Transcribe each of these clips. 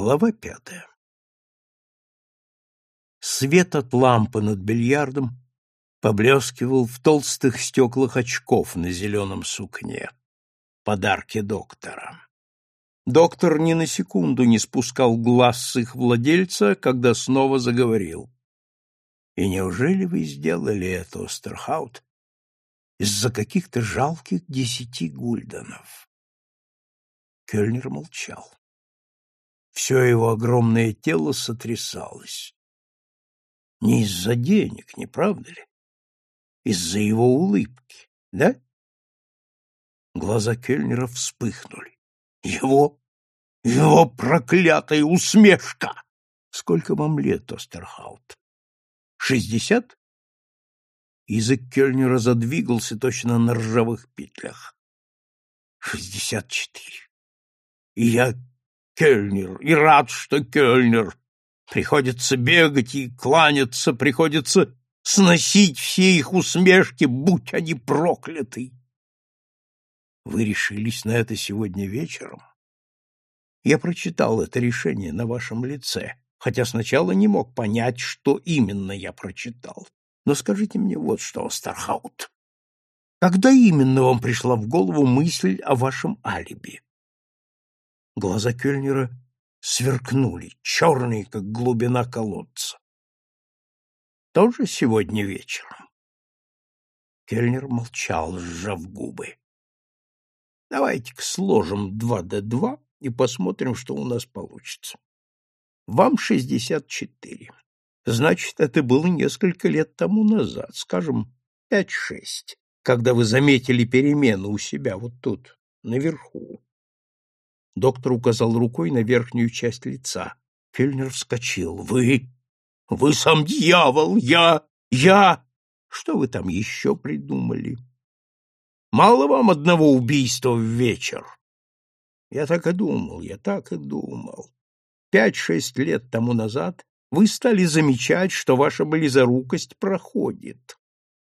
Глава пятая. Свет от лампы над бильярдом поблескивал в толстых стеклах очков на зеленом сукне. Подарки доктора. Доктор ни на секунду не спускал глаз с их владельца, когда снова заговорил. «И неужели вы сделали это, Остерхаут, из-за каких-то жалких десяти гульденов?» Кельнер молчал. Все его огромное тело сотрясалось. Не из-за денег, не правда ли? Из-за его улыбки, да? Глаза Кельнера вспыхнули. Его, его проклятая усмешка! Сколько вам лет, Остерхаут? Шестьдесят? Язык Кельнера задвигался точно на ржавых петлях. Шестьдесят четыре. И я Кельнер, и рад, что Кельнер. Приходится бегать и кланяться, приходится сносить все их усмешки, будь они прокляты. Вы решились на это сегодня вечером? Я прочитал это решение на вашем лице, хотя сначала не мог понять, что именно я прочитал. Но скажите мне вот что, Стархаут. Когда именно вам пришла в голову мысль о вашем алиби? Глаза Кельнера сверкнули, черные, как глубина колодца. Тоже сегодня вечером? Кельнер молчал, сжав губы. Давайте-ка сложим два до два и посмотрим, что у нас получится. Вам шестьдесят четыре. Значит, это было несколько лет тому назад, скажем, пять-шесть, когда вы заметили перемену у себя вот тут, наверху. Доктор указал рукой на верхнюю часть лица. Кельнер вскочил. «Вы... вы сам дьявол! Я... я... Что вы там еще придумали? Мало вам одного убийства в вечер?» Я так и думал, я так и думал. Пять-шесть лет тому назад вы стали замечать, что ваша близорукость проходит.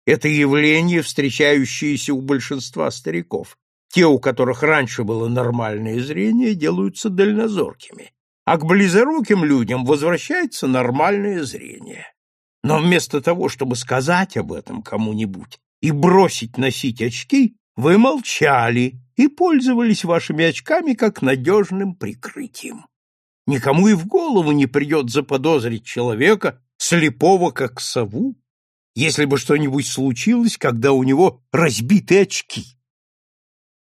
Это явление, встречающееся у большинства стариков. Те, у которых раньше было нормальное зрение, делаются дальнозоркими, а к близоруким людям возвращается нормальное зрение. Но вместо того, чтобы сказать об этом кому-нибудь и бросить носить очки, вы молчали и пользовались вашими очками как надежным прикрытием. Никому и в голову не придет заподозрить человека, слепого как сову, если бы что-нибудь случилось, когда у него разбиты очки.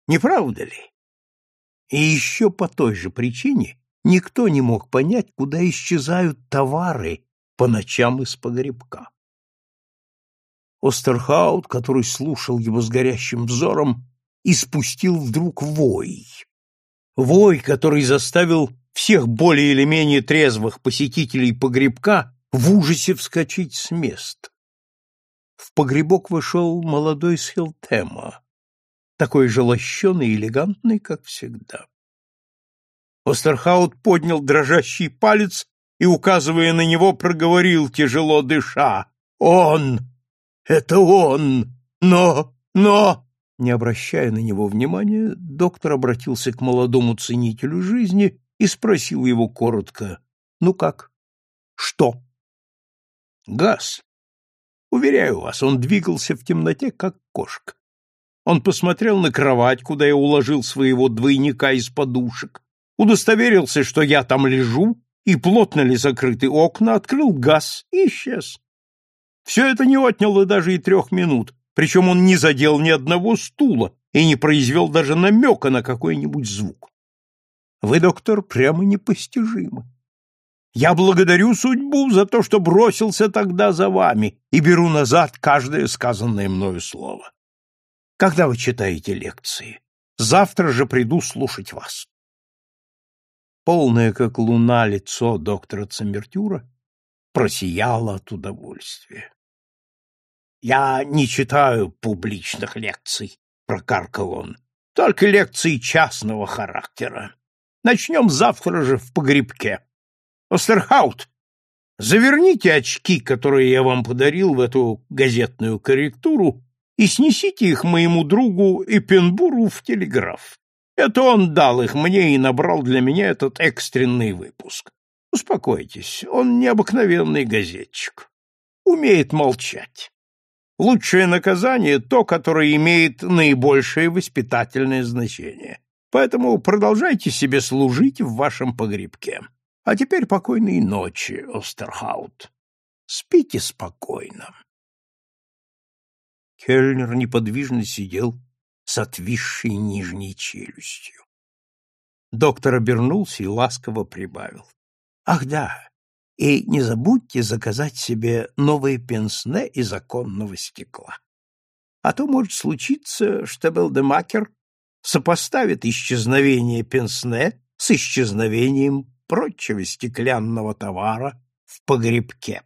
Не правда ли? И еще по той же причине никто не мог понять, куда исчезают товары по ночам из погребка. Остерхаут, который слушал его с горящим взором, испустил вдруг вой. Вой, который заставил всех более или менее трезвых посетителей погребка в ужасе вскочить с мест. В погребок вошел молодой Схилтема, такой же лощеный и элегантный, как всегда. Остерхаут поднял дрожащий палец и, указывая на него, проговорил, тяжело дыша. «Он! Это он! Но! Но!» Не обращая на него внимания, доктор обратился к молодому ценителю жизни и спросил его коротко. «Ну как? Что?» «Газ. Уверяю вас, он двигался в темноте, как кошка. Он посмотрел на кровать, куда я уложил своего двойника из подушек, удостоверился, что я там лежу, и плотно ли закрыты окна, открыл газ и исчез. Все это не отняло даже и трех минут, причем он не задел ни одного стула и не произвел даже намека на какой-нибудь звук. Вы, доктор, прямо непостижимы. Я благодарю судьбу за то, что бросился тогда за вами, и беру назад каждое сказанное мною слово. Когда вы читаете лекции? Завтра же приду слушать вас. Полное, как луна, лицо доктора Циммертюра просияло от удовольствия. «Я не читаю публичных лекций», — прокаркал он, — «только лекции частного характера. Начнем завтра же в погребке. Остерхаут, заверните очки, которые я вам подарил в эту газетную корректуру, и снесите их моему другу Эпенбуру в телеграф. Это он дал их мне и набрал для меня этот экстренный выпуск. Успокойтесь, он необыкновенный газетчик. Умеет молчать. Лучшее наказание — то, которое имеет наибольшее воспитательное значение. Поэтому продолжайте себе служить в вашем погребке. А теперь покойной ночи, Остерхаут. Спите спокойно. Кельнер неподвижно сидел с отвисшей нижней челюстью. Доктор обернулся и ласково прибавил. — Ах да, и не забудьте заказать себе новые пенсне из оконного стекла. А то может случиться, что Белдемакер сопоставит исчезновение пенсне с исчезновением прочего стеклянного товара в погребке.